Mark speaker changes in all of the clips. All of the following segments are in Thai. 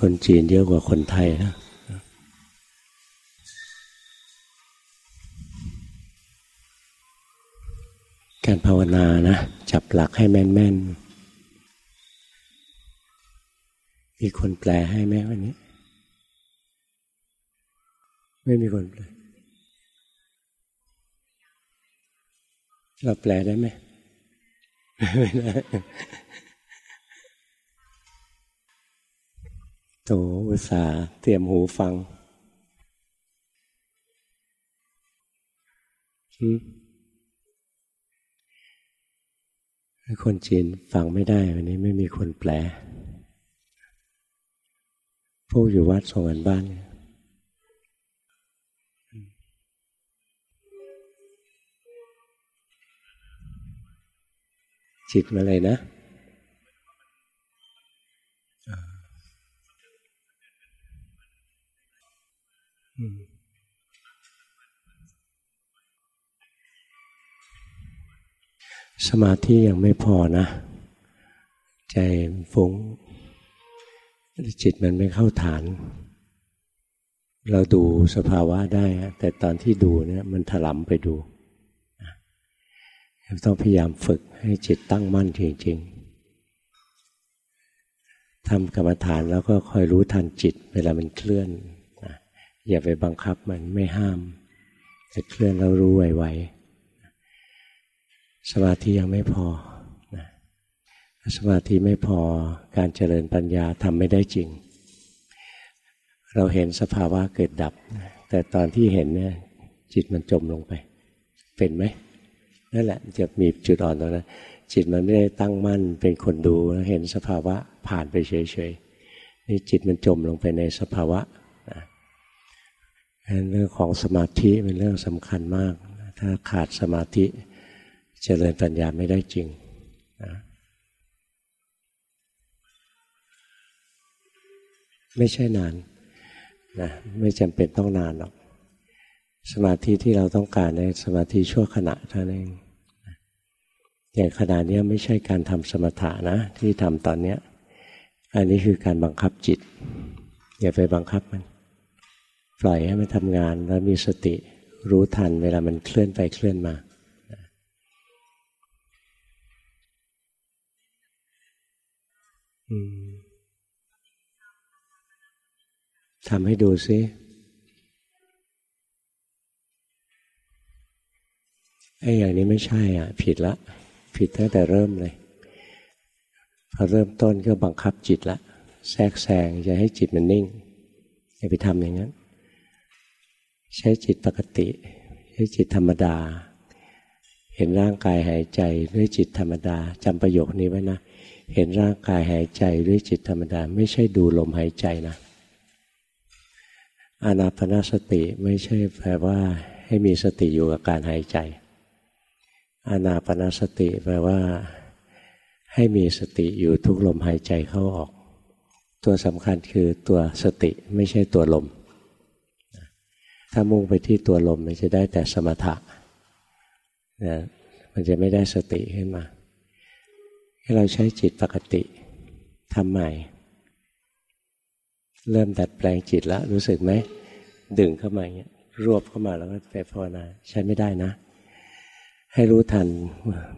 Speaker 1: คนจีนเยอะกว่าคนไทยนะการภาวนานะ จับหลักให้แม่นๆ มีคนแปลให้ไหมวันนี้ ไม่มีคนแปล เราแปลได้ไหมไม่ได้ โตอุตสาเตรียมหูฟังคนจีนฟังไม่ได้ วันนี้ไม่มีคนแปล พวกอยู่วัดส่งกันบ้าน จิตมาเลยนะ สมาธิยังไม่พอนะ ใจฟุ้ง จิตมันไม่เข้าฐาน เราดูสภาวะได้ แต่ตอนที่ดูเนี่ยมันถลำไปดู ต้องพยายามฝึกให้จิตตั้งมั่นจริง ๆทำกรรมฐานแล้วก็คอยรู้ทันจิต เวลามันเคลื่อน อย่าไปบังคับมันไม่ห้ามจะเคลื่อนแล้วรู้ไวๆสมาธิยังไม่พอสมาธิไม่พอการเจริญปัญญาทำไม่ได้จริง เราเห็นสภาวะเกิดดับ แต่ตอนที่เห็นเนี่ยจิตมันจมลงไป เป็นไหมนั่นแหละจะมีจุดอ่อนตรงนั้นจิตมันไม่ได้ตั้งมั่นเป็นคนดูเห็นสภาวะผ่านไปเฉยๆนี่จิตมันจมลงไปในสภาวะ เรื่องของสมาธิเป็นเรื่องสำคัญมาก ถ้าขาดสมาธิเจริญปัญญาไม่ได้จริงนะไม่ใช่นานนะไม่จำเป็นต้องนานหรอก สมาธิที่เราต้องการในสมาธิชั่วขณะเท่านั้นเองอย่างขณะนี้ไม่ใช่การทำสมถะนะ ที่ทำตอนนี้ อันนี้คือการบังคับจิต อย่าไปบังคับมัน ปล่อยให้มันทำงานแล้วมีสติรู้ทันเวลามันเคลื่อนไปเคลื่อนมาทำให้ดูซิไอ้อย่างนี้ไม่ใช่อะ ผิดละ ผิดตั้งแต่เริ่มเลยพอเริ่มต้นก็บังคับจิตละ แทรกแซงจะให้จิตมันนิ่งอย่าไปทำอย่างนั้น ใช้จิตปกติ ใช้จิตธรรมดา เห็นร่างกายหายใจด้วยจิตธรรมดาจำประโยคนี้ไว้นะ เห็นร่างกายหายใจด้วยจิตธรรมดา ไม่ใช่ดูลมหายใจนะอานาปนาสติไม่ใช่แปลว่าให้มีสติอยู่กับการหายใจอานาปนาสติแปลว่า ให้มีสติอยู่ทุกลมหายใจเข้าออก ตัวสำคัญคือตัวสติไม่ใช่ตัวลม ถ้ามุ่งไปที่ตัวลมมันจะได้แต่สมถะนะมันจะไม่ได้สติขึ้นมา ให้เราใช้จิตปกติทำใหม่ เริ่มดัดแปลงจิตแล้วรู้สึกไหมดึงเข้ามาอย่างเงี้ยรวบเข้ามาแล้วก็ไปภาวนาใช้ไม่ได้นะ ให้รู้ทัน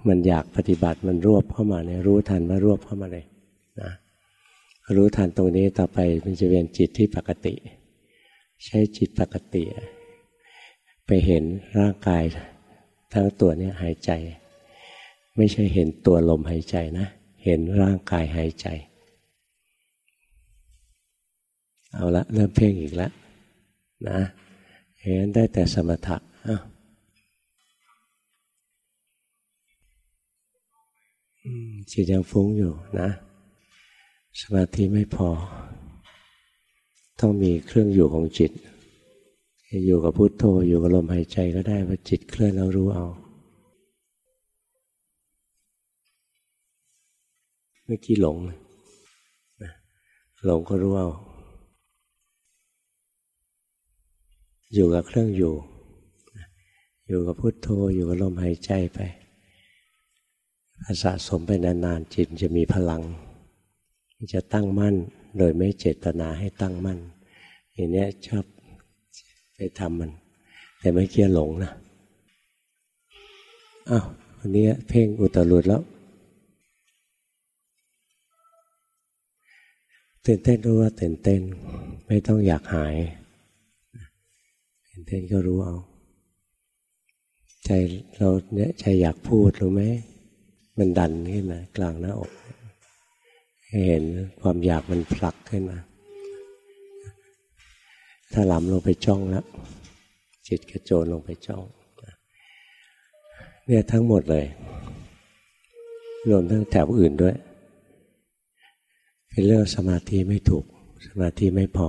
Speaker 1: มันอยากปฏิบัติมันรวบเข้ามาเนี่ยรู้ทันว่ารวบเข้ามาเลยนะรู้ทันตรงนี้ต่อไปมันจะเป็นจิตที่ปกติ ใช้จิตปกติ ไปเห็นร่างกายทั้งตัวนี่ยหายใจ ไม่ใช่เห็นตัวลมหายใจนะ เห็นร่างกายหายใจ เอาละเริ่มเพ่งอีกแล้วนะเห็นได้แต่สมถะจิตยังฟุ้งอยู่นะ สมาธิไม่พอ ต้องมีเครื่องอยู่ของจิต อยู่กับพุโทโธอยู่กับลมหายใจก็ได้ว่าจิตเคลื่อนแล้วรู้เอา เมื่อกี้หลงหลงก็รู้เอาอยู่กับเครื่องอยู่ อยู่กับพุโทโธอยู่กับลมหายใจไปสะสมไปนานๆจิตจะมีพลัง จะตั้งมั่น โดยไม่เจตนาให้ตั้งมั่นอย่างนี้ชอบไปทำมัน แต่ไม่เกี้ยหลงนะอ้าววันนี้เพ่งอุตรุดแล้วตื่นเต้นรู้ว่าตื่นเต้น ไม่ต้องอยากหายตื่นเต้นก็รู้เอา ใจเราเนี่ยใจอยากพูดรู้ไหมมันดันขึ้นมากลางหน้าอก เห็นความอยากมันผลักขึ้นมา ถ้าหลำลงไปจ้องแล้วจิตกระโจนลงไปจ้องเนี่ยทั้งหมดเลย รวมทั้งแถวอื่นด้วย เป็นเรื่องสมาธิไม่ถูก สมาธิไม่พอ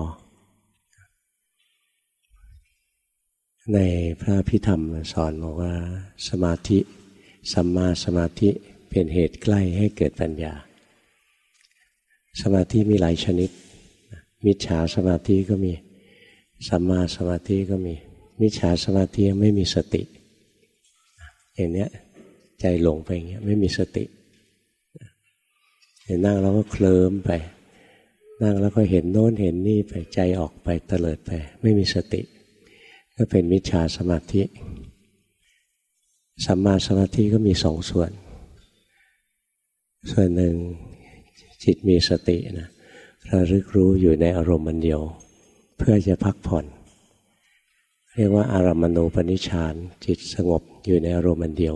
Speaker 1: ในพระพิธรรมสอนบอกว่า สมาธิสัมมาสมาธิเป็นเหตุใกล้ให้เกิดปัญญา สมาธิมีหลายชนิด มิจฉาสมาธิก็มีสัมมาสมาธิก็มี มิจฉาสมาธิไม่มีสติอย่างเนี้ยใจหลงไปอย่างเงี้ยไม่มีสติเห็นนั่งแล้วก็เคลิ้มไป นั่งแล้วก็เห็นโน้นเห็นนี่ไปใจออกไปเตลิดไป ไม่มีสติ ก็เป็นมิจฉาสมาธิสัมมาสมาธิก็มีสองส่วน ส่วนหนึ่ง จิตมีสตินะระลึกรู้อยู่ในอารมณ์มันเดียว เพื่อจะพักผ่อน เรียกว่าอารมณูปนิชาน จิตสงบอยู่ในอารมณ์มันเดียว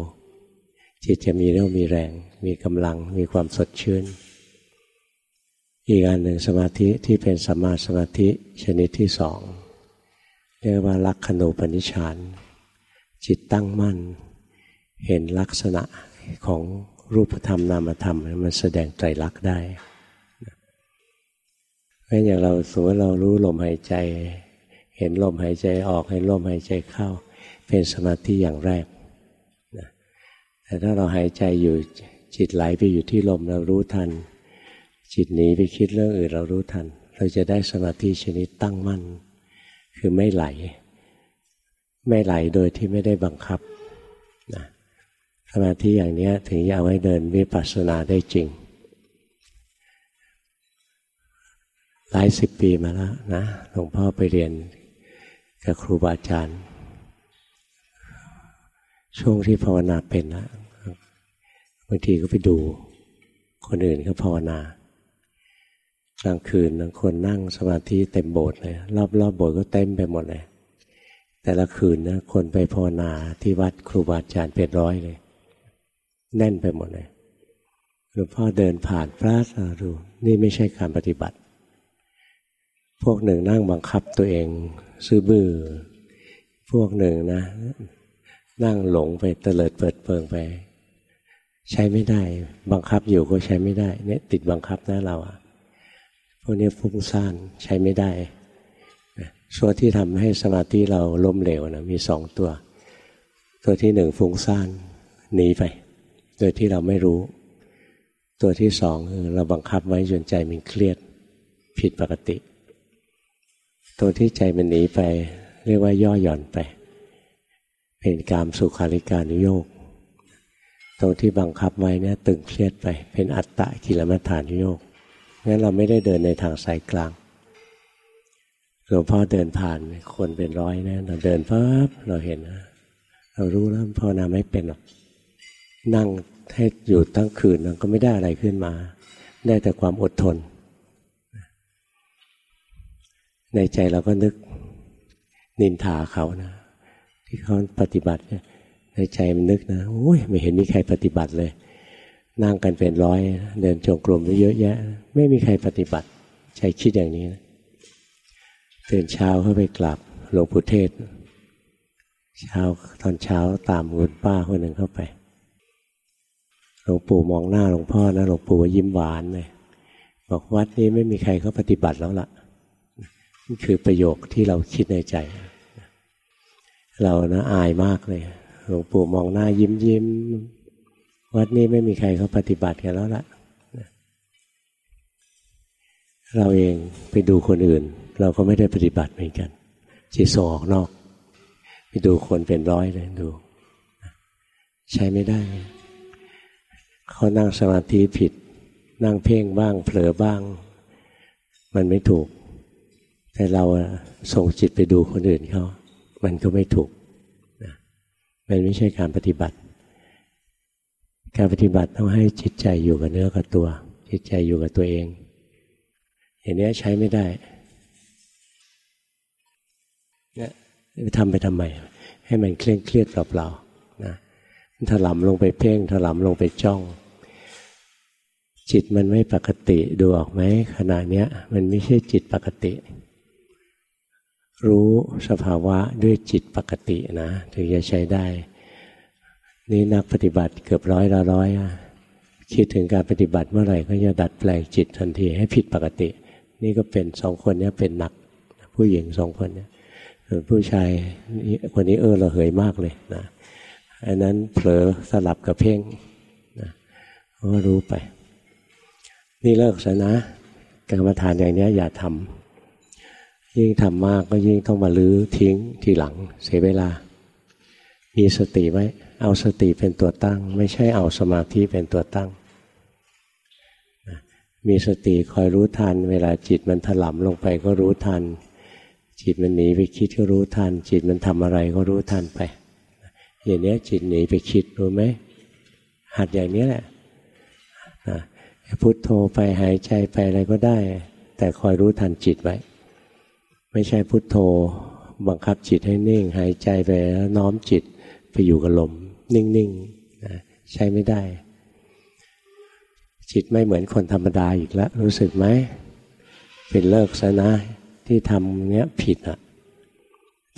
Speaker 1: จิตจะมีเรี่ยวมีแรง มีกำลังมีความสดชื่น อีกอันหนึ่งสมาธิที่เป็นสมาสมาธิชนิดที่สองเรียกว่าลักขณูปนิชาน จิตตั้งมั่น เห็นลักษณะของ รูปธรรมนามธรรมมันแสดงไตรลักษณ์ได้เพราะอย่างเราสมมติเรารู้ลมหายใจ เห็นลมหายใจออกเห็นลมหายใจเข้า เป็นสมาธิอย่างแรกนะแต่ถ้าเราหายใจอยู่จิตไหลไปอยู่ที่ลมเรารู้ทัน จิตหนีไปคิดเรื่องอื่นเรารู้ทัน เราจะได้สมาธิชนิดตั้งมั่น คือไม่ไหล ไม่ไหลโดยที่ไม่ได้บังคับ มาธิอย่างนี้ถึงจะเอาไว้เดินวิปัสสนาได้จริง หลายสิบปีมาแล้วนะหลวงพ่อไปเรียนกับครูบาอาจารย์ ช่วงที่ภาวนาเป็นนะบางทีก็ไปดูคนอื่นเขาภาวนากลางคืนบางคนนั่งสมาธิเต็มโบสถ์เลยรอบๆบโบสถ์ก็เต็มไปหมดเลย แต่ละคืนนะคนไปภาวนาที่วัดครูบาอาจารย์เป็นร้อยเลย แน่นไปหมดเลยหลวงพ่อเดินผ่านพระสารูนี่ไม่ใช่การปฏิบัติ พวกหนึ่งนั่งบังคับตัวเอง ซื้อบื้อพวกหนึ่งนะ นั่งหลงไปเตลิดเปิดเปิงไป ใช้ไม่ได้ บังคับอยู่ก็ใช้ไม่ได้ เนี่ย ติดบังคับนะเราอะพวกนี้ฟุ้งซ่านใช้ไม่ได้ส่วนที่ทำให้สมาธิเราล้มเหลวนะมีสองตัว ตัวที่หนึ่งฟุ้งซ่านหนีไป โดยที่เราไม่รู้ ตัวที่สองคือเราบังคับไว้จนใจมันเครียดผิดปกติ ตัวที่ใจมันหนีไป เรียกว่าย่อหย่อนไป เป็นกามสุขาริการุโยกตรงที่บังคับไว้เนี่ยตึงเครียดไป เป็นอัตตะกิลมัฏฐานุโยกงั้นเราไม่ได้เดินในทางสายกลางหลวงพ่อเดินผ่านคนเป็นร้อยนะเราเดินปั๊บเราเห็นนะเรารู้แล้วพ่อนาไม่เป็นหรอกนั่ง ให้อยู่ทั้งคืนก็ไม่ได้อะไรขึ้นมา ได้แต่ความอดทน ในใจเราก็นึกนินทาเขานะ ที่เขาปฏิบัติเนี่ยในใจมันนึกนะโอ้ยไม่เห็นมีใครปฏิบัติเลย นั่งกันเป็นร้อย เดินจงกรมไปเยอะแยะ ไม่มีใครปฏิบัติ ใจคิดอย่างนี้นะตื่นเช้าเข้าไปกลับหลวงปู่เทศ เช้าตอนเช้าตามคุณป้าคนหนึ่งเข้าไป หลวงปู่มองหน้าหลวงพ่อนะหลวงปู่ยิ้มหวานเลยบอกวัดนี้ไม่มีใครเขาปฏิบัติแล้วล่ะนี่คือประโยคที่เราคิดในใจ เรานะอายมากเลยหลวงปู่มองหน้ายิ้มยิ้มวัดนี้ไม่มีใครเขาปฏิบัติกันแล้วล่ะเราเองไปดูคนอื่น เราก็ไม่ได้ปฏิบัติเหมือนกันจิตส่งออกนอก ไปดูคนเป็นร้อยเลยดู ใช้ไม่ได้ เขานั่งสมาธิผิด นั่งเพ่งบ้าง เผลอบ้าง มันไม่ถูก แต่เราส่งจิตไปดูคนอื่นเขา มันก็ไม่ถูกมันไม่ใช่การปฏิบัติ การปฏิบัติต้องให้จิตใจอยู่กับเนื้อกับตัว จิตใจอยู่กับตัวเอง อย่างนี้ใช้ไม่ได้เนี่ยทำไปทำไม ให้มันเคร่งเครียดเปล่าๆ ถลำลงไปเพ่งถลำลงไปจ้อง จิตมันไม่ปกติดูออกไหมขณะเนี้ย มันไม่ใช่จิตปกติ รู้สภาวะด้วยจิตปกตินะถึงจะใช้ได้ นี่นักปฏิบัติเกือบร้อยละร้อยคิดถึงการปฏิบัติเมื่อไหร่ก็จะดัดแปลงจิตทันทีให้ผิดปกติ นี่ก็เป็นสองคนนี้เป็นหนัก ผู้หญิงสองคนนี้ผู้ชายคนนี้เออเราเหยมากเลยนะ อันนั้นเผลอสลับกับเพ่งนะก็รู้ไป นี่เลิกซะนะกรรมฐานอย่างนี้อย่าทำยิ่งทำมากก็ยิ่งต้องมาลื้อทิ้งทีหลัง เสียเวลา มีสติไว้ เอาสติเป็นตัวตั้ง ไม่ใช่เอาสมาธิเป็นตัวตั้งมีสติคอยรู้ทัน เวลาจิตมันถลำลงไปก็รู้ทัน จิตมันหนีไปคิดก็รู้ทัน จิตมันทำอะไรก็รู้ทันไป อย่างนี้จิตหนีไปคิดรู้ไหมหัดอย่างนี้แหละพุทโธไปหายใจไปอะไรก็ได้ แต่คอยรู้ทันจิตไว้ ไม่ใช่พุทโธบังคับจิตให้นิ่ง หายใจไปแล้วน้อมจิตไปอยู่กับลม นิ่งๆใช้ไม่ได้ จิตไม่เหมือนคนธรรมดาอีกแล้ว รู้สึกไหมเป็นเลิกซะนะที่ทำเนี้ยผิดอะ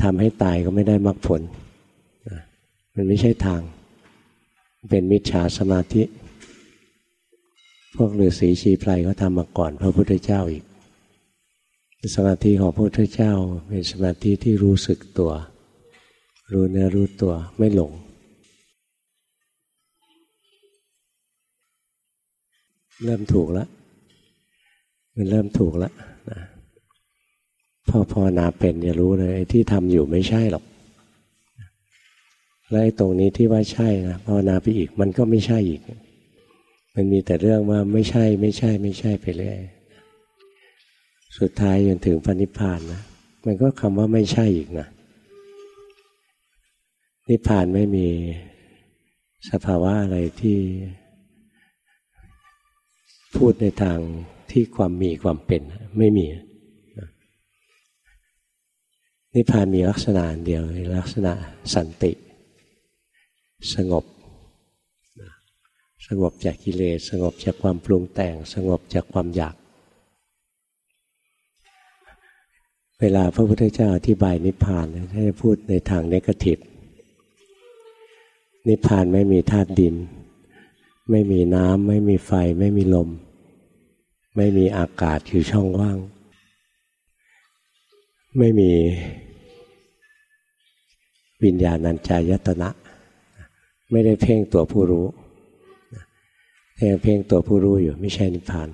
Speaker 1: ทำให้ตายก็ไม่ได้มรรคผล มันไม่ใช่ทาง เป็นมิจฉาสมาธิ พวกฤาษีชีไพรก็ทำมาก่อนพระพุทธเจ้าอีก สมาธิของพระพุทธเจ้าเป็นสมาธิที่รู้สึกตัว รู้เนื้อรู้ตัวไม่หลงเริ่มถูกแล้ว มันเริ่มถูกแล้วนะพอภาวนาเป็นจะรู้เลยที่ทำอยู่ไม่ใช่หรอก และไอ้ตรงนี้ที่ว่าใช่นะภาวนาไปอีกมันก็ไม่ใช่อีก มันมีแต่เรื่องว่าไม่ใช่ไม่ใช่ไม่ใช่ไปเรื่อยสุดท้ายจนถึงพระนิพพานนะมันก็คำว่าไม่ใช่อีกนะนิพพานไม่มีสภาวะอะไรที่พูดในทางที่ความมีความเป็นไม่มี นิพพานมีลักษณะเดียวลักษณะสันติ สงบ สงบจากกิเลสสงบจากความปรุงแต่ง สงบจากความอยาก เวลาพระพุทธเจ้าอธิบายนิพพานท่านจะพูดในทางเนกาทีฟนิพพานไม่มีธาตุดิน ไม่มีน้ำ ไม่มีไฟ ไม่มีลม ไม่มีอากาศอยู่ช่องว่าง ไม่มีวิญญาณัญจายตนะ ไม่ได้เพ่งตัวผู้รู้ยังเพ่งตัวผู้รู้อยู่ไม่ใช่นิพพาน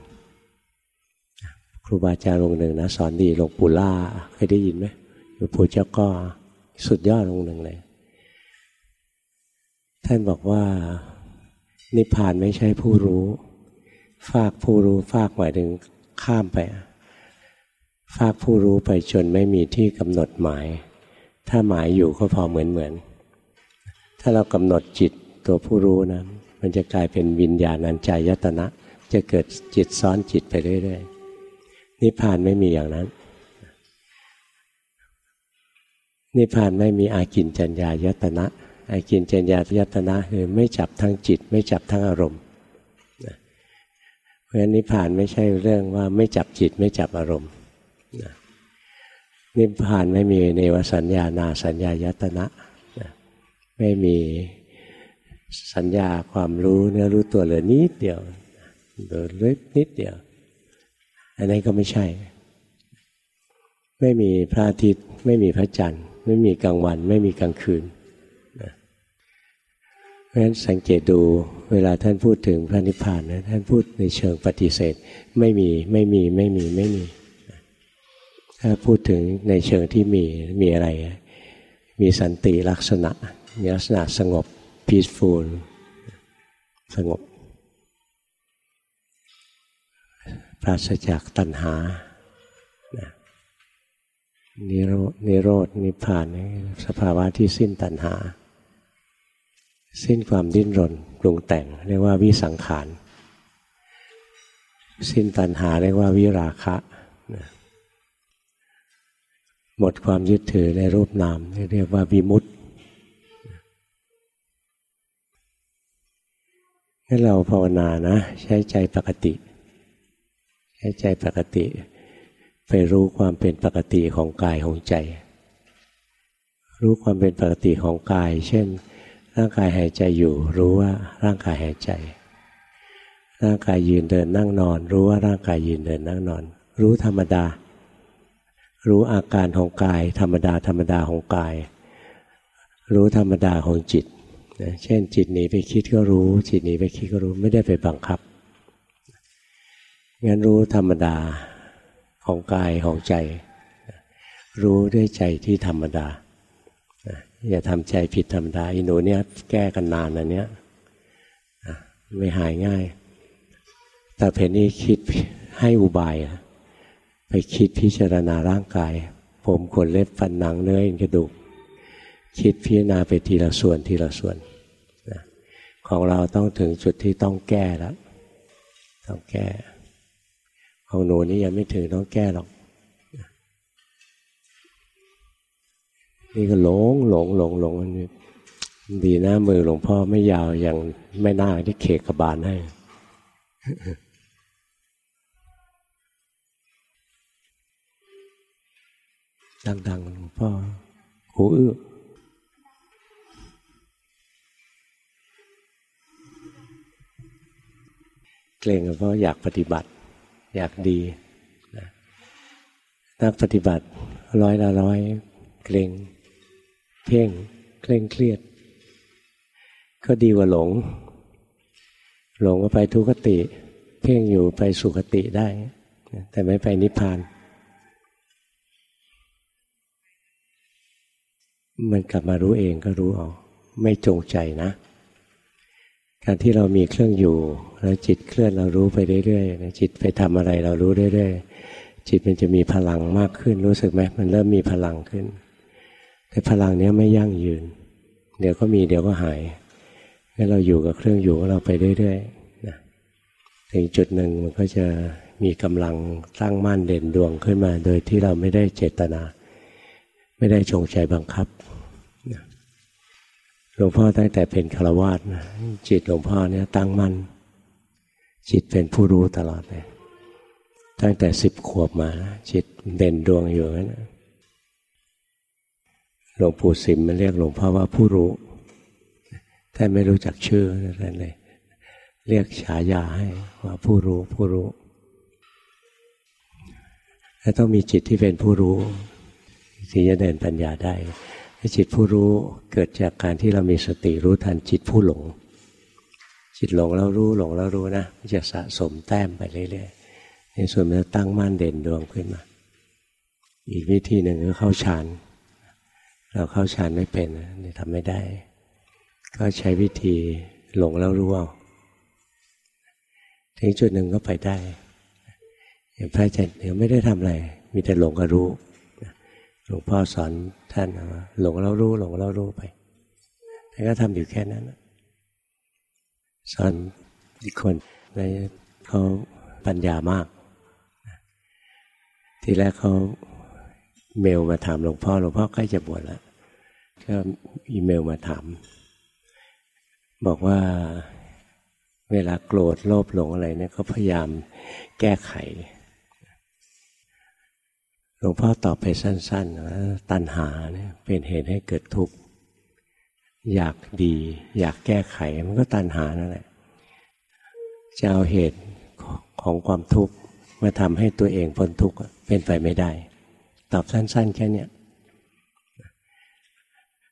Speaker 1: ครูบาอาจารย์องค์หนึ่งนะสอนดีหลวงปู่ล่าเคยได้ยินไหมหลวงปู่เจ้าก็สุดยอดองค์หนึ่งเลย ท่านบอกว่านิพพานไม่ใช่ผู้รู้ฝากผู้รู้ฝากหมายถึงข้ามไปฝากผู้รู้ไปจนไม่มีที่กำหนดหมาย ถ้าหมายอยู่ก็พอเหมือนเหมือน ถ้าเรากำหนดจิตตัวผู้รู้นะมันจะกลายเป็นวิญญาณัญจายตนะ จะเกิดจิตซ้อนจิตไปเรื่อยๆนิพพานไม่มีอย่างนั้น นิพพานไม่มีอากินจัญญายตนะ อากินจัญญายตนะคือไม่จับทั้งจิต ไม่จับทั้งอารมณ์เพราะฉะนั้นนิพพานไม่ใช่เรื่องว่าไม่จับจิตไม่จับอารมณ์นิพพานไม่มีเนวสัญญานาสัญญายตนะ ไม่มีสัญญาความรู้เนื้อรู้ตัวเหลือนิดเดียวเหลือเล็กนิดเดียว อันนี้นก็ไม่ใช่ ไม่มีพระอาทิตย์ ไม่มีพระจันทร์ ไม่มีกลางวัน ไม่มีกลางคืนเพราะฉะนั้นสังเกตดูเวลาท่านพูดถึงพระนิพพานนะท่านพูดในเชิงปฏิเสธ ไม่มีไม่มีไม่มีไม่มี ถ้าพูดถึงในเชิงที่มีมีอะไร มีสันติลักษณะ มีลักษณะสงบ peaceful สงบ ปราศจากตัณหา นิโรธนิโรธนิพพานสภาวะที่สิ้นตัณหา สิ้นความดิ้นรนปรุงแต่ง เรียกว่าวิสังขาร สิ้นตัณหาเรียกว่าวิราคะหมดความยึดถือในรูปนามเรียกว่าวิมุตติ ให้เราภาวนานะ ใช้ใจปกติ ใช้ใจปกติ ไปรู้ความเป็นปกติของกายของใจ รู้ความเป็นปกติของกาย เช่น ร่างกายหายใจอยู่ รู้ว่าร่างกายหายใจ ร่างกายยืนเดินนั่งนอน รู้ว่าร่างกายยืนเดินนั่งนอน รู้ธรรมดา รู้อาการของกาย ธรรมดาธรรมดาของกาย รู้ธรรมดาของจิต เช่นจิตหนีไปคิดก็รู้ จิตหนีไปคิดก็รู้ไม่ได้ไปบังคับ งั้นรู้ธรรมดาของกายของใจ รู้ด้วยใจที่ธรรมดาอย่าทำใจผิดธรรมดาอินูเนี่ยแก้กันนานอันเนี้ยไม่หายง่าย แต่เพนนี้คิดให้อุบายไปคิดพิจารณาร่างกาย ผมขนเล็บฟันหนังเนื้อเอ็นกระดูก คิดพิจารณาไปทีละส่วนทีละส่วนของเราต้องถึงจุดที่ต้องแก้แล้วต้องแก้ ของหนูนี่ยังไม่ถึงต้องแก้หรอกนี่ก็หลงหลงหลงหลงนี่ดีนะมือหลวงพ่อไม่ยาวอย่างไม่น่าที่เขกกบาลให้ดังๆหลวงพ่อหูอื้อ เกรงเพราะอยากปฏิบัติ อยากดีนะนักปฏิบัติร้อยละร้อย เกรงเพ่งเคร่งเครียด ก็ดีกว่าหลง หลงก็ไปทุกขติ เพ่งอยู่ไปสุขติได้ แต่ไม่ไปนิพพาน มันกลับมารู้เองก็รู้เอาไม่จงใจนะ การที่เรามีเครื่องอยู่ แล้วจิตเคลื่อนเรารู้ไปเรื่อยๆจิตไปทำอะไรเรารู้เรื่อยๆจิตมันจะมีพลังมากขึ้นรู้สึกไหมมันเริ่มมีพลังขึ้น แต่พลังนี้ไม่ยั่งยืน เดี๋ยวก็มีเดี๋ยวก็หายงั้นเราอยู่กับเครื่องอยู่ของเราไปเรื่อยๆนะถึงจุดหนึ่งมันก็จะมีกำลังตั้งมั่นเด่นดวงขึ้นมา โดยที่เราไม่ได้เจตนา ไม่ได้จงใจบังคับ หลวงพ่อตั้งแต่เป็นฆราวาสนะจิตหลวงพ่อเนี่ยตั้งมั่น จิตเป็นผู้รู้ตลอดเลยตั้งแต่สิบขวบมา จิตเด่นดวงอยู่นั่นหลวงปู่สิมมันเรียกหลวงพ่อว่าผู้รู้ท่านไม่รู้จักชื่อนั่นเลยเรียกฉายาให้ว่าผู้รู้ผู้รู้แล้วต้องมีจิตที่เป็นผู้รู้ถึงจะเดินปัญญาได้ จิตผู้รู้เกิดจากการที่เรามีสติรู้ทันจิตผู้หลง จิตหลงแล้วรู้หลงแล้วรู้นะจะสะสมแต้มไปเรื่อยๆในส่วนมันจะตั้งมั่นเด่นดวงขึ้นมา อีกวิธีหนึ่งก็เข้าฌานเราเข้าฌานไม่เป็นนี่ทำไม่ได้ ก็ใช้วิธีหลงแล้วรู้เอาถึงจุดหนึ่งก็ไปได้อย่างพระอาจารย์เดี๋ยวไม่ได้ทำอะไร มีแต่หลงกับรู้ หลวงพ่อสอนท่านว่าหลงแล้วรู้หลงแล้วรู้ไปท่านก็ทำอยู่แค่นั้นสอนอีกคนในเขาปัญญามาก ทีแรกเขาเมลมาถามหลวงพ่อหลวงพ่อใกล้จะบวชแล้วก็อีเมลมาถาม บอกว่าเวลาโกรธโลภหลงอะไรเนี่ยเขาพยายามแก้ไข ลวงพ่อตอบไปสั้นๆว่าตัณหาเนี่ยเป็นเหตุให้เกิดทุกข์อยากดี อยากแก้ไขมันก็ตัณหานั่นแหละจะเอาเหตุของความทุกข์มาทำให้ตัวเองพ้นทุกข์เป็นไปไม่ได้ ตอบสั้น ๆ แค่นี้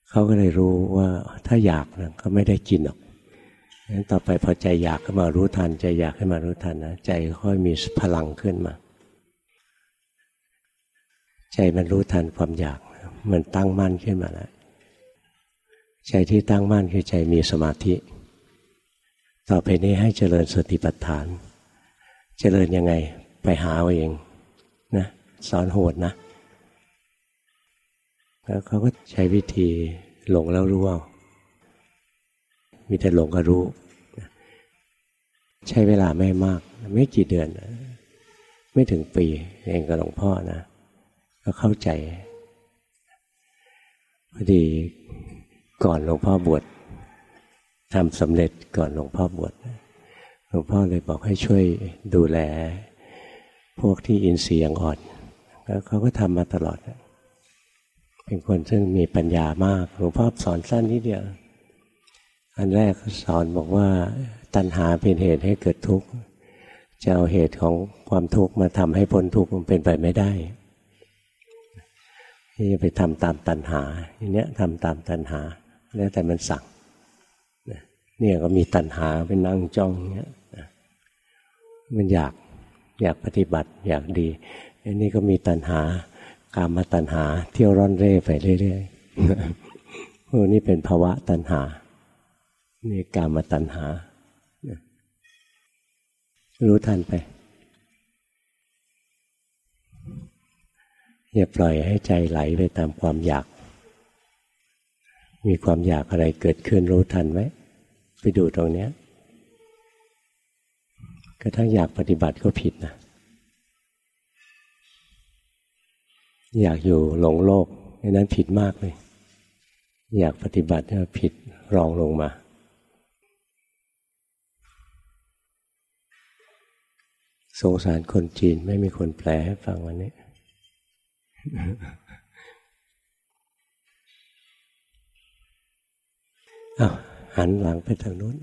Speaker 1: เขาก็เลยรู้ว่าถ้าอยากนะก็ไม่ได้กินหรอกงั้นต่อไปพอใจอยากขึ้นมารู้ทัน ใจอยากขึ้นมารู้ทันนะใจค่อยมีพลังขึ้นมา ใจมันรู้ทันความอยาก มันตั้งมั่นขึ้นมาแล้วใจที่ตั้งมั่นคือใจมีสมาธิ ต่อไปนี้ให้เจริญสติปัฏฐาน เจริญยังไงไปหาเอาเองนะสอนโหดนะ แล้วเขาก็ใช้วิธีหลงแล้วรู้เอามีแต่หลงก็รู้ ใช้เวลาไม่มาก ไม่กี่เดือน ไม่ถึงปีเองกับหลวงพ่อนะ ก็เข้าใจพอดีก่อนหลวงพ่อบวชทำสำเร็จก่อนหลวงพ่อบวชหลวงพ่อเลยบอกให้ช่วยดูแล พวกที่อินทรีย์ยังอ่อนแล้วเขาก็ทำมาตลอด เป็นคนซึ่งมีปัญญามากหลวงพ่อสอนสั้นนิดเดียว อันแรกสอนบอกว่าตัณหาเป็นเหตุให้เกิดทุกข์จะเอาเหตุของความทุกข์มาทำให้พ้นทุกข์มันเป็นไปไม่ได้ ที่จะไปทำตามตัณหา อย่างเนี้ยทำตามตัณหา แล้วแต่มันสั่งเนี่ยก็มีตัณหาเป็นนั่งจ้องเนี้ยมันอยากอยากปฏิบัติอยากดีอันนี้ก็มีตัณหากามาตัณหา เที่ยวร่อนเร่ไปเรื่อยๆพวกนี้เป็นภาวะตัณหานี่กามาตัณหา รู้ทันไป อย่าปล่อยให้ใจไหลไปตามความอยาก มีความอยากอะไรเกิดขึ้นรู้ทันไหมไปดูตรงเนี้ยกระทั่งอยากปฏิบัติก็ผิดนะอยากอยู่หลงโลกนั้นผิดมากเลย อยากปฏิบัติก็ผิดรองลงมาสงสารคนจีนไม่มีคนแปลให้ฟังวันนี้ อาหันหลังไปทางนู้น